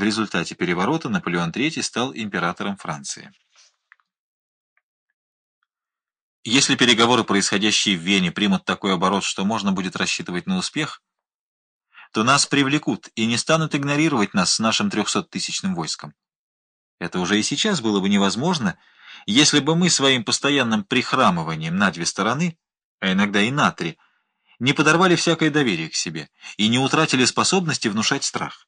В результате переворота Наполеон III стал императором Франции. Если переговоры, происходящие в Вене, примут такой оборот, что можно будет рассчитывать на успех, то нас привлекут и не станут игнорировать нас с нашим трехсоттысячным войском. Это уже и сейчас было бы невозможно, если бы мы своим постоянным прихрамыванием на две стороны, а иногда и на три, не подорвали всякое доверие к себе и не утратили способности внушать страх.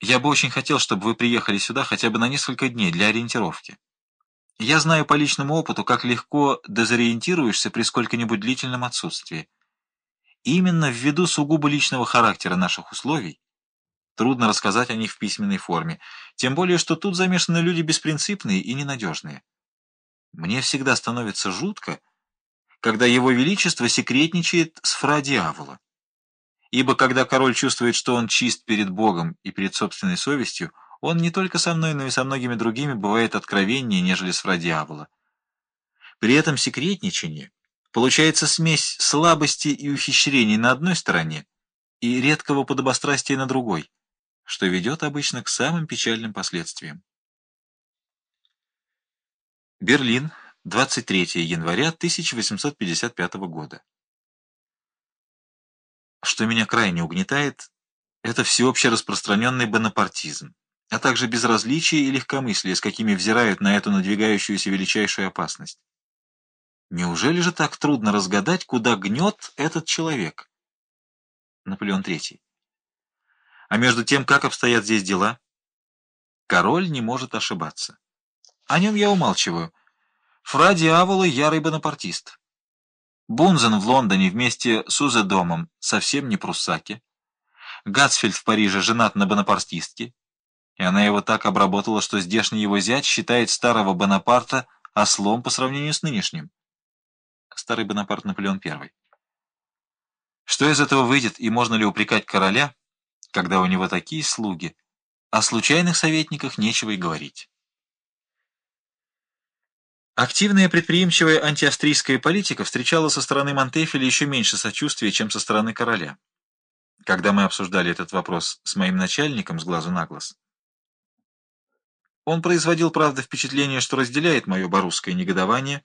Я бы очень хотел, чтобы вы приехали сюда хотя бы на несколько дней для ориентировки. Я знаю по личному опыту, как легко дезориентируешься при сколько-нибудь длительном отсутствии. Именно ввиду сугубо личного характера наших условий трудно рассказать о них в письменной форме, тем более, что тут замешаны люди беспринципные и ненадежные. Мне всегда становится жутко, когда его величество секретничает с фра дьявола. Ибо когда король чувствует, что он чист перед Богом и перед собственной совестью, он не только со мной, но и со многими другими бывает откровеннее, нежели с дьявола. При этом секретничание получается смесь слабости и ухищрений на одной стороне и редкого подобострастия на другой, что ведет обычно к самым печальным последствиям. Берлин, 23 января 1855 года. Что меня крайне угнетает, это всеобще распространенный бонапартизм а также безразличие и легкомыслие, с какими взирают на эту надвигающуюся величайшую опасность. Неужели же так трудно разгадать, куда гнет этот человек? Наполеон III. А между тем, как обстоят здесь дела? Король не может ошибаться. О нем я умалчиваю. Фра Диавола — ярый бонапартист. Бунзен в Лондоне вместе с Узедомом совсем не пруссаки. Гатсфельд в Париже женат на бонапартистке и она его так обработала, что здешний его зять считает старого Бонапарта ослом по сравнению с нынешним. Старый Бонапарт Наполеон I. Что из этого выйдет, и можно ли упрекать короля, когда у него такие слуги? О случайных советниках нечего и говорить. Активная предприимчивая антиавстрийская политика встречала со стороны Монтефеля еще меньше сочувствия, чем со стороны короля. Когда мы обсуждали этот вопрос с моим начальником с глазу на глаз, он производил, правда, впечатление, что разделяет мое барусское негодование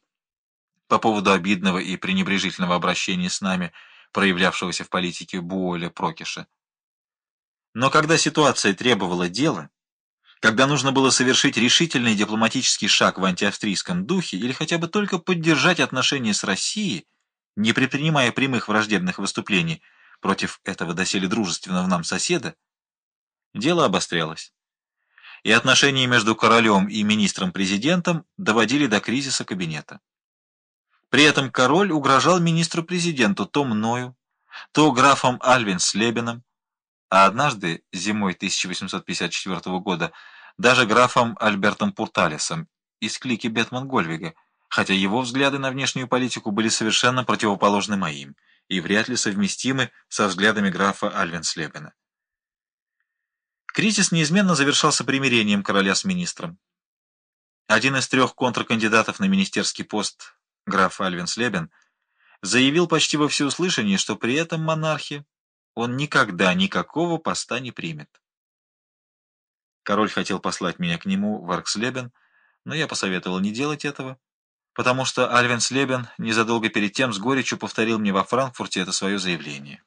по поводу обидного и пренебрежительного обращения с нами, проявлявшегося в политике Буоля Прокиша. Но когда ситуация требовала дела, когда нужно было совершить решительный дипломатический шаг в антиавстрийском духе или хотя бы только поддержать отношения с Россией, не предпринимая прямых враждебных выступлений против этого доселе дружественного нам соседа, дело обострялось и отношения между королем и министром-президентом доводили до кризиса кабинета. При этом король угрожал министру-президенту то мною, то графом Альвинслебеном, а однажды, зимой 1854 года, даже графом Альбертом Пурталисом из клики Бетман-Гольвига, хотя его взгляды на внешнюю политику были совершенно противоположны моим и вряд ли совместимы со взглядами графа Альвинслебена. Кризис неизменно завершался примирением короля с министром. Один из трех контркандидатов на министерский пост, граф Альвин Слебен, заявил почти во всеуслышание, что при этом монархе он никогда никакого поста не примет. Король хотел послать меня к нему в Аркслебен, но я посоветовал не делать этого, потому что Альвин Слебен незадолго перед тем с горечью повторил мне во Франкфурте это свое заявление.